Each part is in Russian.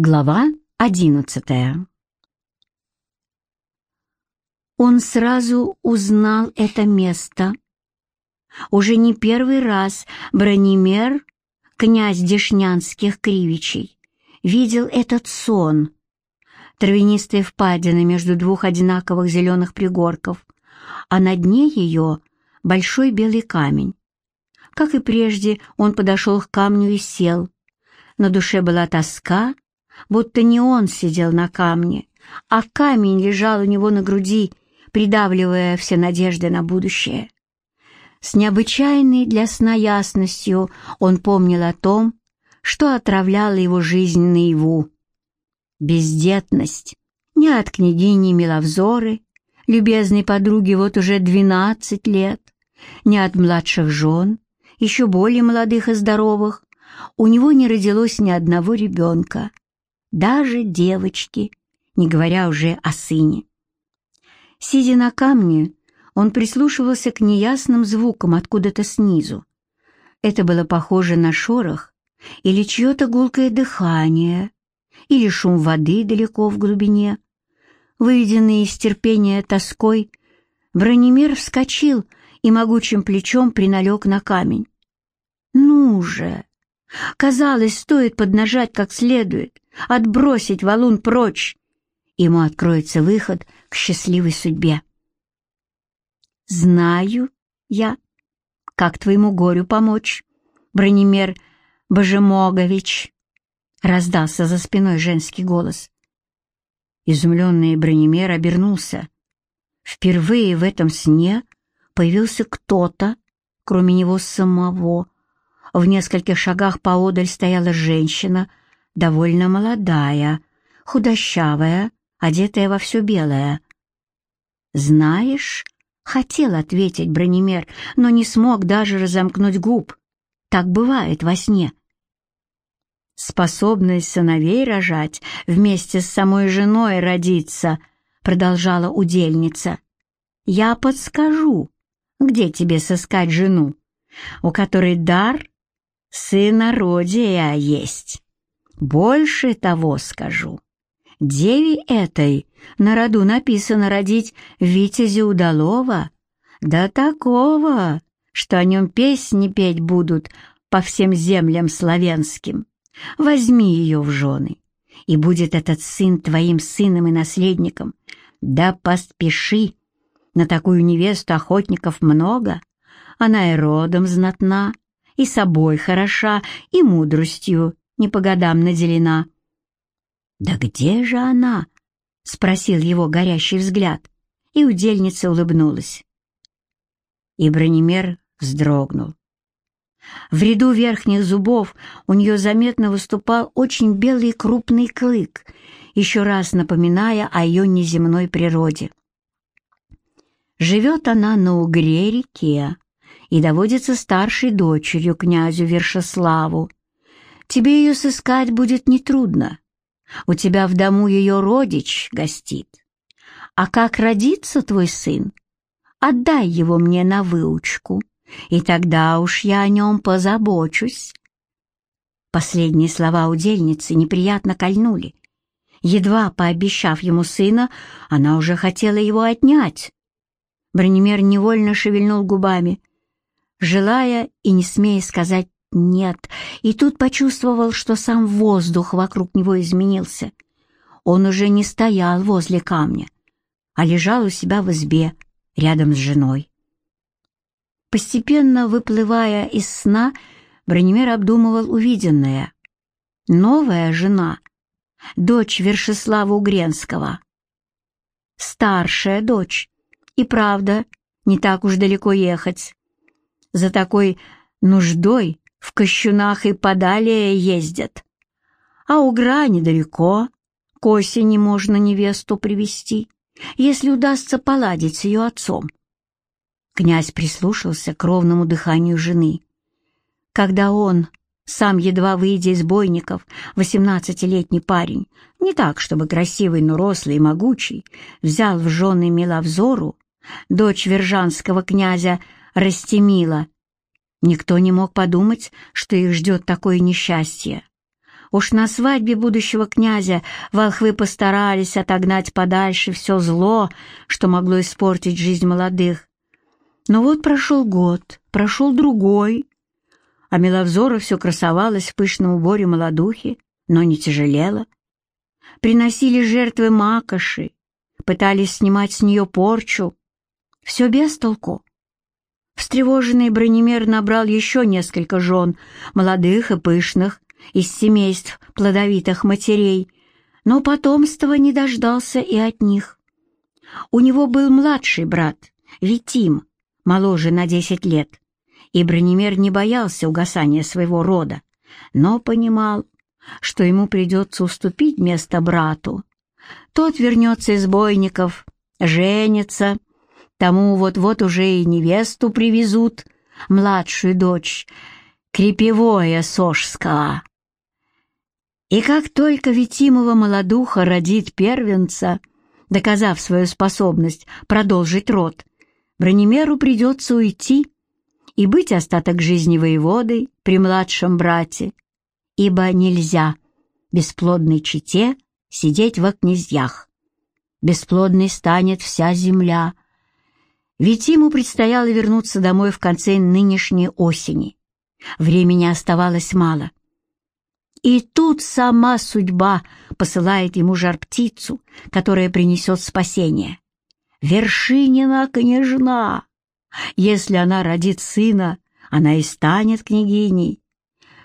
Глава одиннадцатая Он сразу узнал это место. Уже не первый раз Бронимер, князь Дешнянских кривичей, видел этот сон. Травянистая впадина между двух одинаковых зеленых пригорков, а на дне ее большой белый камень. Как и прежде, он подошел к камню и сел. На душе была тоска, будто не он сидел на камне, а камень лежал у него на груди, придавливая все надежды на будущее. С необычайной для сна ясностью он помнил о том, что отравляло его жизнь наяву. Бездетность, не от княгини Миловзоры, любезной подруги вот уже двенадцать лет, не от младших жен, еще более молодых и здоровых, у него не родилось ни одного ребенка даже девочки, не говоря уже о сыне. Сидя на камне, он прислушивался к неясным звукам откуда-то снизу. Это было похоже на шорох или чье-то гулкое дыхание, или шум воды далеко в глубине. Выведенный из терпения тоской, Бронемир вскочил и могучим плечом приналег на камень. «Ну же!» Казалось, стоит поднажать как следует, отбросить валун прочь. Ему откроется выход к счастливой судьбе. «Знаю я, как твоему горю помочь, Бронемер Божемогович», — раздался за спиной женский голос. Изумленный Бронемер обернулся. Впервые в этом сне появился кто-то, кроме него самого. В нескольких шагах поодаль стояла женщина — довольно молодая, худощавая, одетая во все белое. «Знаешь...» — хотел ответить Бронемер, но не смог даже разомкнуть губ. Так бывает во сне. «Способность сыновей рожать вместе с самой женой родиться», — продолжала удельница. «Я подскажу, где тебе сыскать жену, у которой дар сынородия есть». Больше того скажу. Деве этой на роду написано родить Витязя Удалова, да такого, что о нем песни петь будут по всем землям славянским. Возьми ее в жены, и будет этот сын твоим сыном и наследником. Да поспеши, на такую невесту охотников много, она и родом знатна, и собой хороша, и мудростью, не по годам наделена. «Да где же она?» — спросил его горящий взгляд, и удельница улыбнулась. И бронемер вздрогнул. В ряду верхних зубов у нее заметно выступал очень белый крупный клык, еще раз напоминая о ее неземной природе. Живет она на Угре-реке и доводится старшей дочерью князю Вершеславу, Тебе ее сыскать будет нетрудно. У тебя в дому ее родич гостит. А как родится твой сын, отдай его мне на выучку, и тогда уж я о нем позабочусь». Последние слова удельницы неприятно кольнули. Едва пообещав ему сына, она уже хотела его отнять. Бронемер невольно шевельнул губами, желая и не смея сказать нет, и тут почувствовал, что сам воздух вокруг него изменился. Он уже не стоял возле камня, а лежал у себя в избе, рядом с женой. Постепенно выплывая из сна, Бронемир обдумывал увиденное. Новая жена, дочь Вершеслава Угренского. Старшая дочь. И правда, не так уж далеко ехать. За такой нуждой в Кощунах и подалее ездят. А у Гра недалеко, к осени можно невесту привести, если удастся поладить с ее отцом. Князь прислушался к ровному дыханию жены. Когда он, сам едва выйдя из бойников, восемнадцатилетний парень, не так, чтобы красивый, но рослый и могучий, взял в жены Миловзору, дочь вержанского князя Растемила, Никто не мог подумать, что их ждет такое несчастье. Уж на свадьбе будущего князя волхвы постарались отогнать подальше все зло, что могло испортить жизнь молодых. Но вот прошел год, прошел другой, а Миловзора все красовалась в пышном уборе молодухи, но не тяжелела. Приносили жертвы макоши, пытались снимать с нее порчу. Все без толку. Встревоженный бронемер набрал еще несколько жен, молодых и пышных, из семейств плодовитых матерей, но потомства не дождался и от них. У него был младший брат, Витим, моложе на десять лет, и Бронемер не боялся угасания своего рода, но понимал, что ему придется уступить место брату. Тот вернется из бойников, женится, тому вот-вот уже и невесту привезут, младшую дочь, крепевое Сошского. И как только Витимова молодуха родит первенца, доказав свою способность продолжить род, Бронемеру придется уйти и быть остаток жизни воеводой при младшем брате, ибо нельзя бесплодной чете сидеть во князьях. Бесплодной станет вся земля. Ведь ему предстояло вернуться домой в конце нынешней осени. Времени оставалось мало. И тут сама судьба посылает ему жар-птицу, которая принесет спасение. Вершинина княжна! Если она родит сына, она и станет княгиней.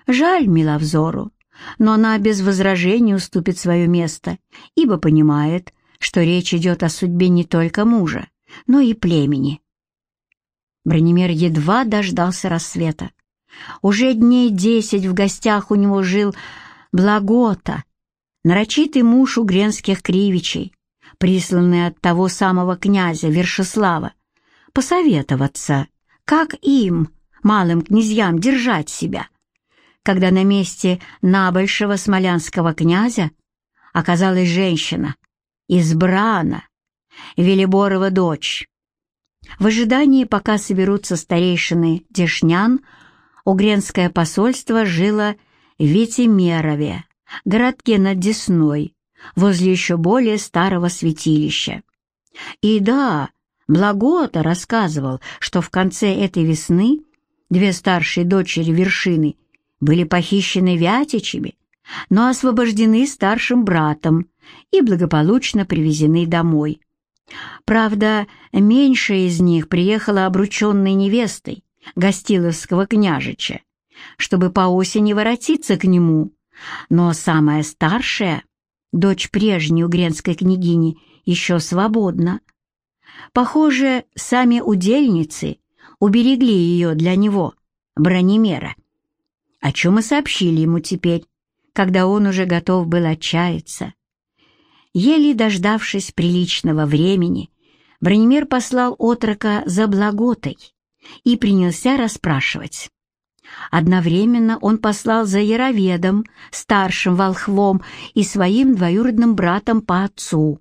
Жаль Миловзору, но она без возражений уступит свое место, ибо понимает, что речь идет о судьбе не только мужа, но и племени. Бронемер едва дождался рассвета. Уже дней десять в гостях у него жил Благота, нарочитый муж угренских кривичей, присланный от того самого князя Вершеслава, посоветоваться, как им, малым князьям, держать себя, когда на месте набольшего смолянского князя оказалась женщина, избрана, Велиборова дочь. В ожидании, пока соберутся старейшины Дешнян, Угренское посольство жило в Витимерове, городке над Десной, возле еще более старого святилища. И да, Благота рассказывал, что в конце этой весны две старшие дочери вершины были похищены вятичами, но освобождены старшим братом и благополучно привезены домой. Правда, меньшая из них приехала обрученной невестой, Гостиловского княжича, чтобы по осени воротиться к нему, но самая старшая, дочь прежней угренской княгини, еще свободна. Похоже, сами удельницы уберегли ее для него, бронемера, о чем и сообщили ему теперь, когда он уже готов был отчаяться. Еле дождавшись приличного времени, Бронемер послал отрока за благотой, и принялся расспрашивать. Одновременно он послал за Яроведом, старшим волхвом и своим двоюродным братом по отцу.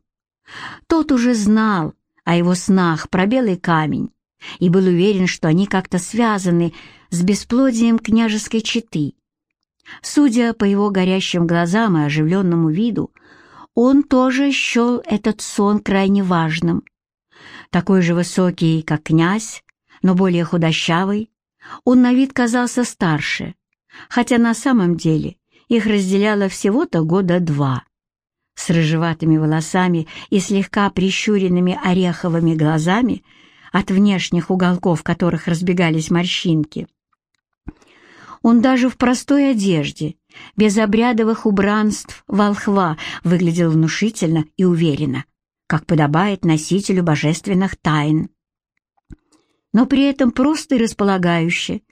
Тот уже знал о его снах про белый камень и был уверен, что они как-то связаны с бесплодием княжеской четы. Судя по его горящим глазам и оживленному виду, он тоже счел этот сон крайне важным. Такой же высокий, как князь, но более худощавый, он на вид казался старше, хотя на самом деле их разделяло всего-то года два. С рыжеватыми волосами и слегка прищуренными ореховыми глазами, от внешних уголков которых разбегались морщинки. Он даже в простой одежде, без обрядовых убранств волхва, выглядел внушительно и уверенно, как подобает носителю божественных тайн но при этом просто и располагающе,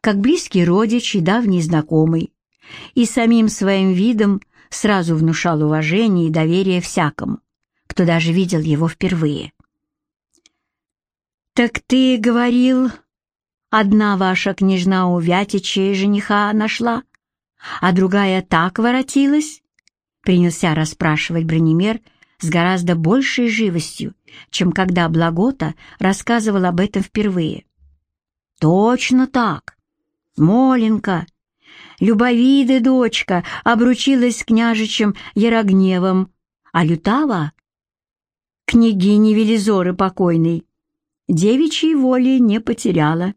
как близкий родич и давний знакомый, и самим своим видом сразу внушал уважение и доверие всякому, кто даже видел его впервые. «Так ты говорил, одна ваша княжна у Вятича жениха нашла, а другая так воротилась?» Принялся расспрашивать бронемер с гораздо большей живостью, чем когда Благота рассказывал об этом впервые. «Точно так. Моленька. Любовида дочка обручилась с княжичем Ярогневом, а Лютава — княгини Велизоры покойной, девичьей воли не потеряла.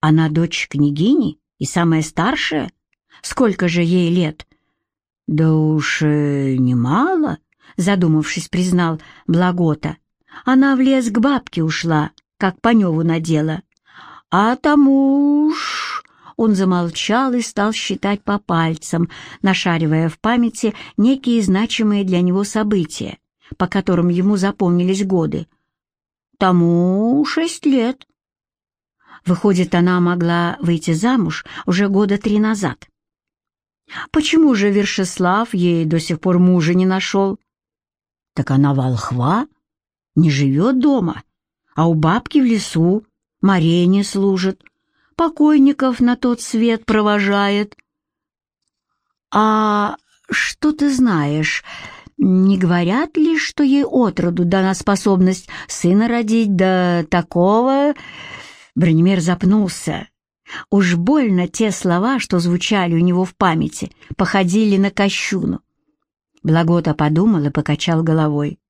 Она дочь княгини и самая старшая? Сколько же ей лет? Да уж э, немало, задумавшись, признал Благота. Она в лес к бабке ушла, как Паневу надела. А тому уж... Он замолчал и стал считать по пальцам, нашаривая в памяти некие значимые для него события, по которым ему запомнились годы. Тому шесть лет. Выходит, она могла выйти замуж уже года три назад. Почему же Вершеслав ей до сих пор мужа не нашел? Так она волхва, не живет дома, а у бабки в лесу, Марене служит, покойников на тот свет провожает. А что ты знаешь, не говорят ли, что ей отроду дана способность сына родить, да такого... Бронемир запнулся. Уж больно те слова, что звучали у него в памяти, походили на кощуну. Благота подумал и покачал головой.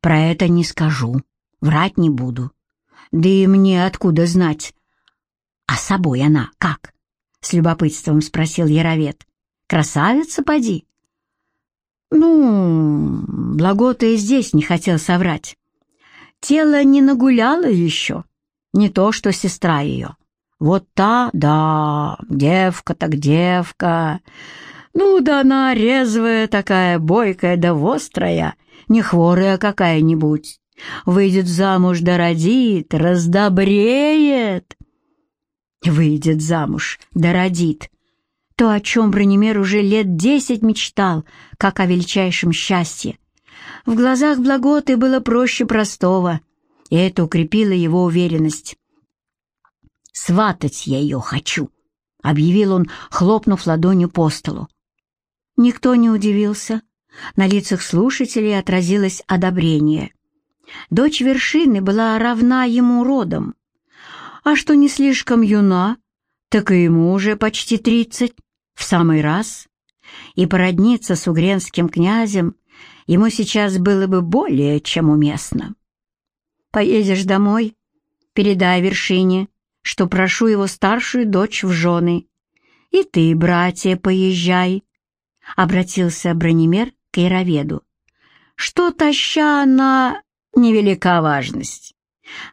«Про это не скажу, врать не буду. Да и мне откуда знать?» «А собой она как?» — с любопытством спросил Яровед. «Красавица, поди?» «Ну, Благота и здесь не хотел соврать. Тело не нагуляло еще, не то что сестра ее. Вот та, да, девка так девка. Ну да она резвая такая, бойкая да вострая, не хворая какая-нибудь. Выйдет замуж да родит, раздобреет. Выйдет замуж да родит. То, о чем Бронемер уже лет десять мечтал, как о величайшем счастье. В глазах Благоты было проще простого, и это укрепило его уверенность. «Сватать я ее хочу», — объявил он, хлопнув ладонью по столу. Никто не удивился. На лицах слушателей отразилось одобрение. Дочь вершины была равна ему родом. А что не слишком юна, так и ему уже почти тридцать, в самый раз. И породниться с угренским князем ему сейчас было бы более чем уместно. «Поедешь домой, передай вершине, что прошу его старшую дочь в жены. И ты, братья, поезжай, — обратился Бронемер к Яроведу. Что таща она невелика важность.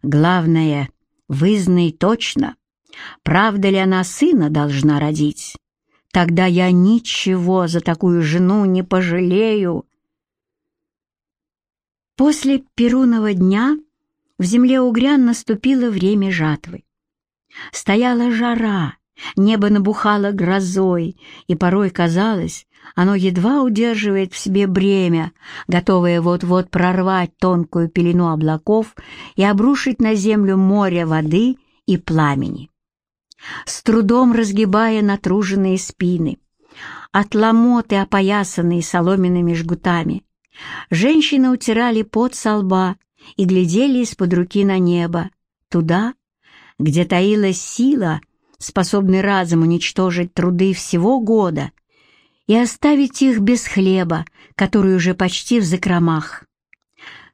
Главное, вызнай точно, правда ли она сына должна родить. Тогда я ничего за такую жену не пожалею. После Перунова дня в земле Угрян наступило время жатвы. Стояла жара, небо набухало грозой, и порой казалось, оно едва удерживает в себе бремя, готовое вот-вот прорвать тонкую пелену облаков и обрушить на землю море воды и пламени. С трудом разгибая натруженные спины, от ломоты, опоясанные соломенными жгутами, женщины утирали пот со лба и глядели из-под руки на небо, туда, где таилась сила, способный разом уничтожить труды всего года и оставить их без хлеба, который уже почти в закромах.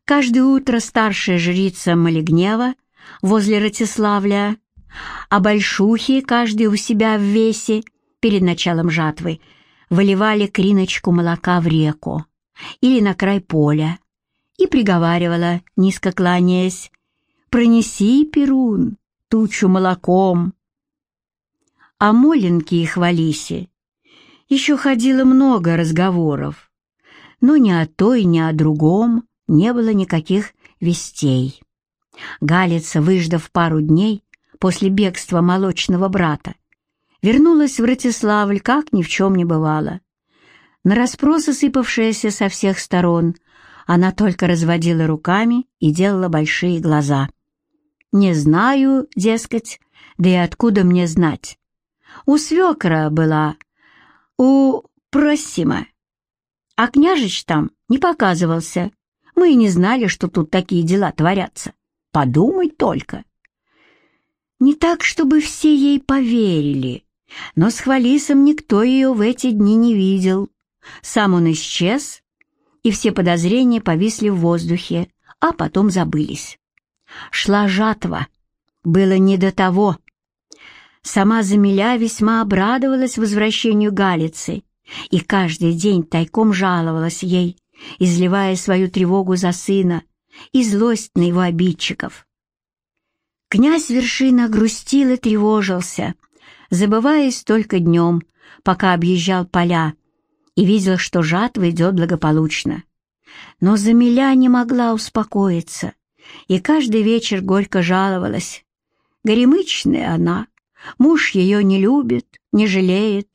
Каждое утро старшая жрица Малигнева возле Ратиславля, а большухи, каждый у себя в весе, перед началом жатвы, выливали криночку молока в реку или на край поля и приговаривала, низко кланяясь, «Пронеси, Перун, тучу молоком. О Моленке и Хвалисе еще ходило много разговоров, но ни о той, ни о другом не было никаких вестей. Галица, выждав пару дней после бегства молочного брата, вернулась в Ратиславль, как ни в чем не бывало. На расспросы, сыпавшиеся со всех сторон, она только разводила руками и делала большие глаза — не знаю, дескать, да и откуда мне знать. У свекра была, у Просима. А княжич там не показывался. Мы и не знали, что тут такие дела творятся. Подумать только. Не так, чтобы все ей поверили, Но с Хвалисом никто ее в эти дни не видел. Сам он исчез, и все подозрения повисли в воздухе, а потом забылись. Шла жатва. Было не до того. Сама Замиля весьма обрадовалась возвращению Галицы и каждый день тайком жаловалась ей, изливая свою тревогу за сына и злость на его обидчиков. Князь Вершина грустил и тревожился, забываясь только днем, пока объезжал поля и видел, что жатва идет благополучно. Но Замиля не могла успокоиться, и каждый вечер горько жаловалась. Горемычная она, муж ее не любит, не жалеет.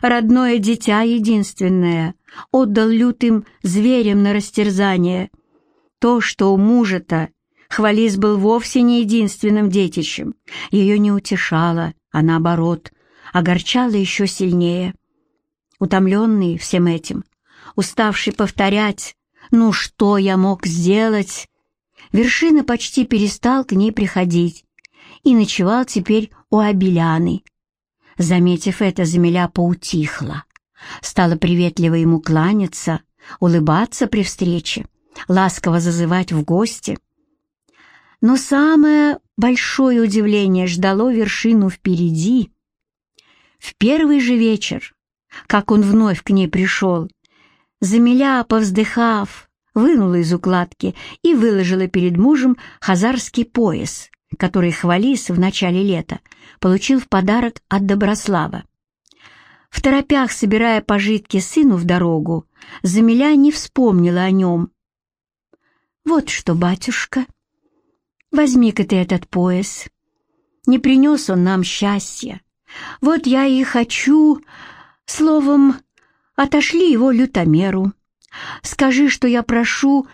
Родное дитя единственное отдал лютым зверям на растерзание. То, что у мужа-то Хвалис был вовсе не единственным детищем, ее не утешало, а наоборот, огорчало еще сильнее. Утомленный всем этим, уставший повторять «Ну что я мог сделать?», Вершина почти перестал к ней приходить и ночевал теперь у Абеляны. Заметив это, Замиля поутихла, стала приветливо ему кланяться, улыбаться при встрече, ласково зазывать в гости. Но самое большое удивление ждало вершину впереди. В первый же вечер, как он вновь к ней пришел, Замиля, повздыхав, вынула из укладки и выложила перед мужем хазарский пояс, который Хвалис в начале лета получил в подарок от Доброслава. В торопях, собирая пожитки сыну в дорогу, Замиля не вспомнила о нем. «Вот что, батюшка, возьми-ка ты этот пояс. Не принес он нам счастья. Вот я и хочу, словом, отошли его лютомеру. Скажи, что я прошу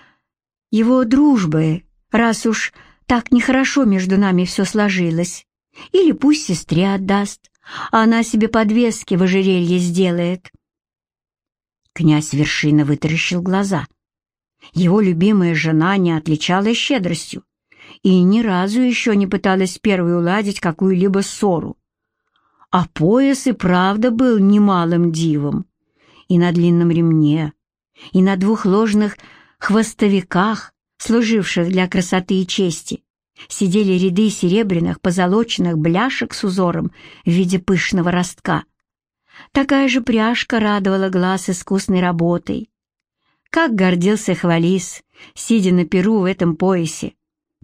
его дружбы, раз уж так нехорошо между нами все сложилось. Или пусть сестре отдаст, а она себе подвески в ожерелье сделает. Князь Вершина вытаращил глаза. Его любимая жена не отличалась щедростью и ни разу еще не пыталась первой уладить какую-либо ссору. А пояс и правда был немалым дивом. И на длинном ремне, и на двух ложных хвостовиках, служивших для красоты и чести, сидели ряды серебряных позолоченных бляшек с узором в виде пышного ростка. Такая же пряжка радовала глаз искусной работой. Как гордился Хвалис, сидя на перу в этом поясе.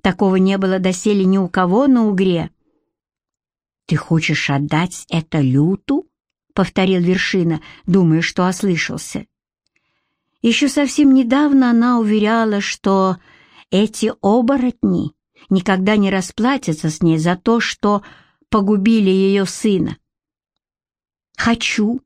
Такого не было доселе ни у кого на Угре. «Ты хочешь отдать это люту?» — повторил Вершина, думая, что ослышался. Еще совсем недавно она уверяла, что эти оборотни никогда не расплатятся с ней за то, что погубили ее сына. «Хочу!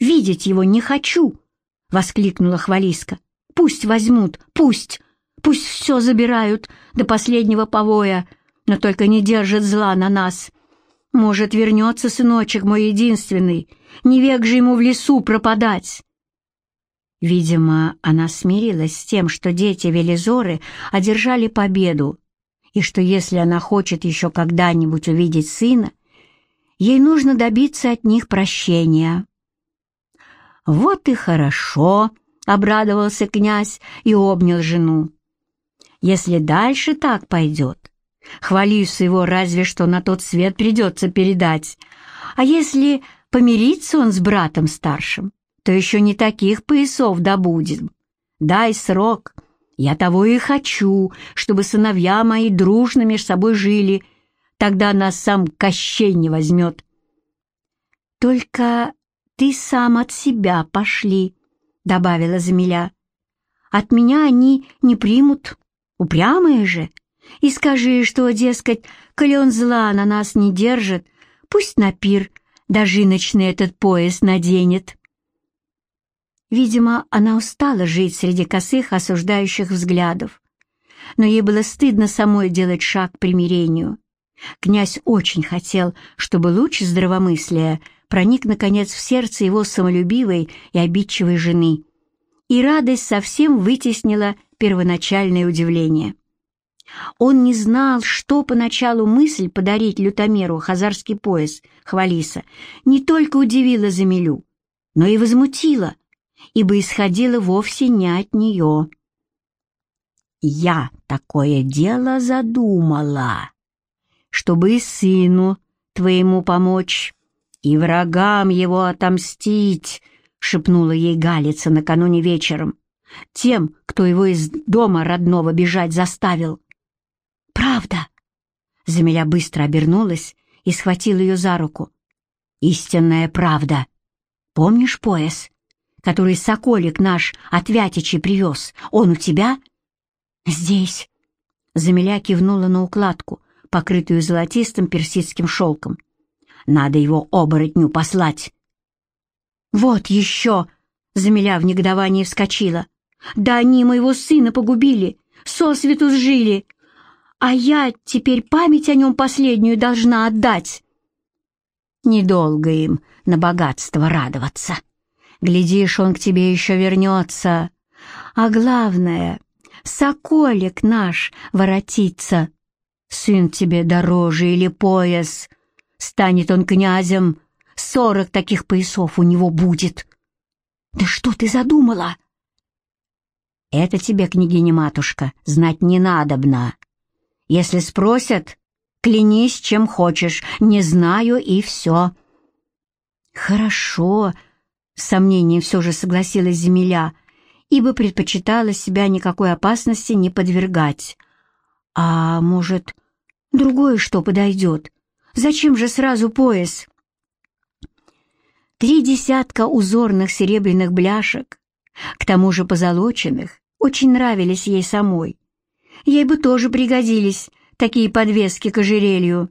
Видеть его не хочу!» — воскликнула Хвалиска. «Пусть возьмут, пусть! Пусть все забирают до последнего повоя, но только не держат зла на нас. Может, вернется сыночек мой единственный, не век же ему в лесу пропадать!» Видимо, она смирилась с тем, что дети Велизоры одержали победу, и что если она хочет еще когда-нибудь увидеть сына, ей нужно добиться от них прощения. «Вот и хорошо», — обрадовался князь и обнял жену. «Если дальше так пойдет, хвалюсь его разве что на тот свет придется передать, а если помириться он с братом старшим, то еще не таких поясов добудем. Дай срок. Я того и хочу, чтобы сыновья мои дружно между собой жили. Тогда нас сам Кощей не возьмет. Только ты сам от себя пошли, — добавила Замиля. От меня они не примут, упрямые же. И скажи, что, дескать, коли он зла на нас не держит, пусть на пир дожиночный этот пояс наденет. Видимо, она устала жить среди косых осуждающих взглядов. Но ей было стыдно самой делать шаг к примирению. Князь очень хотел, чтобы луч здравомыслия проник, наконец, в сердце его самолюбивой и обидчивой жены. И радость совсем вытеснила первоначальное удивление. Он не знал, что поначалу мысль подарить лютомеру хазарский пояс Хвалиса не только удивила Замилю, но и возмутила, ибо исходила вовсе не от нее. «Я такое дело задумала, чтобы и сыну твоему помочь, и врагам его отомстить», — шепнула ей Галица накануне вечером, «тем, кто его из дома родного бежать заставил». «Правда?» Замиля быстро обернулась и схватил ее за руку. «Истинная правда. Помнишь пояс, который соколик наш от Вятичи привез? Он у тебя?» «Здесь». Замиля кивнула на укладку, покрытую золотистым персидским шелком. «Надо его оборотню послать». «Вот еще!» — Замиля в негодовании вскочила. «Да они моего сына погубили, сосвету сжили, а я теперь память о нем последнюю должна отдать. Недолго им на богатство радоваться. Глядишь, он к тебе еще вернется. А главное, соколик наш воротится. Сын тебе дороже или пояс. Станет он князем, сорок таких поясов у него будет. Да что ты задумала? Это тебе, княгиня-матушка, знать не надобно. Если спросят, клянись, чем хочешь, не знаю и все». «Хорошо», — с сомнением все же согласилась Земля, ибо предпочитала себя никакой опасности не подвергать. «А может, другое что подойдет? Зачем же сразу пояс?» Три десятка узорных серебряных бляшек, к тому же позолоченных, очень нравились ей самой. Ей бы тоже пригодились такие подвески к ожерелью.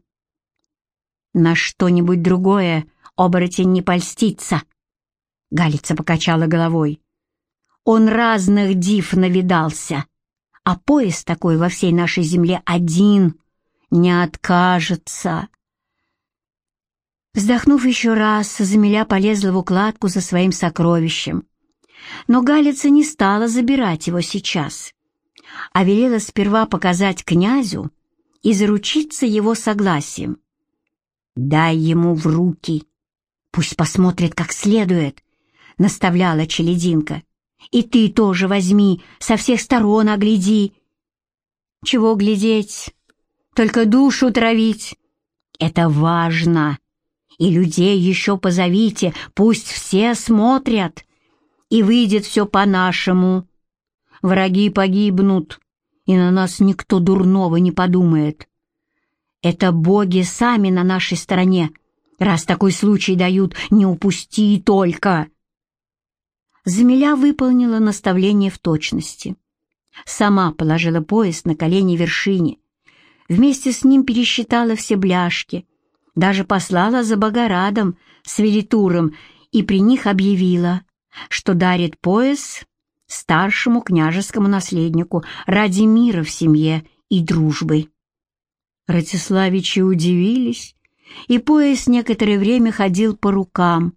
На что-нибудь другое оборотень не польстится. Галица покачала головой. Он разных див навидался, а пояс такой во всей нашей земле один не откажется. Вздохнув еще раз, Замиля полезла в укладку за своим сокровищем. Но Галица не стала забирать его сейчас а велела сперва показать князю и заручиться его согласием. «Дай ему в руки, пусть посмотрит как следует», — наставляла Челединка. «И ты тоже возьми, со всех сторон огляди». «Чего глядеть? Только душу травить. Это важно. И людей еще позовите, пусть все смотрят. И выйдет все по-нашему» враги погибнут, и на нас никто дурного не подумает. Это боги сами на нашей стороне, раз такой случай дают, не упусти только. Замиля выполнила наставление в точности. Сама положила пояс на колени вершине, вместе с ним пересчитала все бляшки, даже послала за Богорадом с Велитуром и при них объявила, что дарит пояс старшему княжескому наследнику ради мира в семье и дружбы. Ратиславичи удивились, и пояс некоторое время ходил по рукам.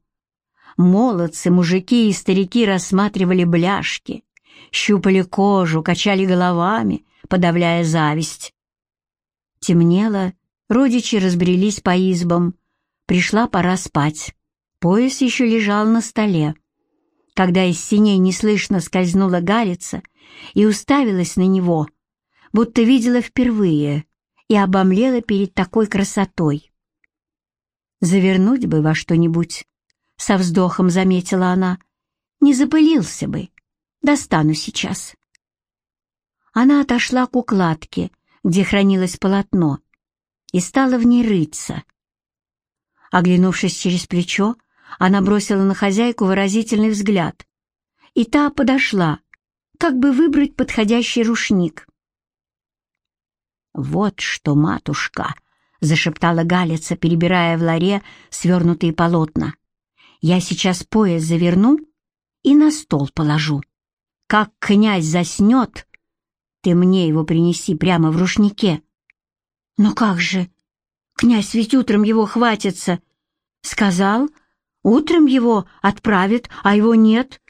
Молодцы, мужики и старики рассматривали бляшки, щупали кожу, качали головами, подавляя зависть. Темнело, родичи разбрелись по избам. Пришла пора спать. Пояс еще лежал на столе когда из синей неслышно скользнула Галица и уставилась на него, будто видела впервые и обомлела перед такой красотой. «Завернуть бы во что-нибудь», — со вздохом заметила она, — «не запылился бы. Достану сейчас». Она отошла к укладке, где хранилось полотно, и стала в ней рыться. Оглянувшись через плечо, она бросила на хозяйку выразительный взгляд, и та подошла, как бы выбрать подходящий рушник. «Вот что, матушка!» — зашептала Галица, перебирая в ларе свернутые полотна. «Я сейчас пояс заверну и на стол положу. Как князь заснет, ты мне его принеси прямо в рушнике». «Но как же? Князь ведь утром его хватится!» «Сказал, Утром его отправят, а его нет.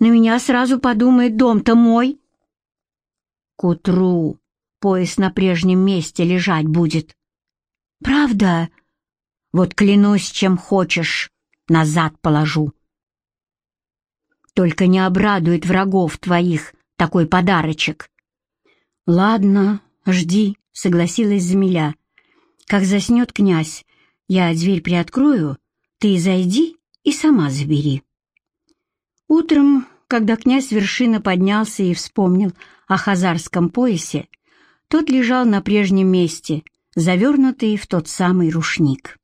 На меня сразу подумает, дом-то мой. К утру пояс на прежнем месте лежать будет. Правда? Вот клянусь, чем хочешь, назад положу. Только не обрадует врагов твоих такой подарочек. Ладно, жди, согласилась Замиля. Как заснет князь, я дверь приоткрою, ты зайди и сама забери. Утром, когда князь вершина поднялся и вспомнил о хазарском поясе, тот лежал на прежнем месте, завернутый в тот самый рушник.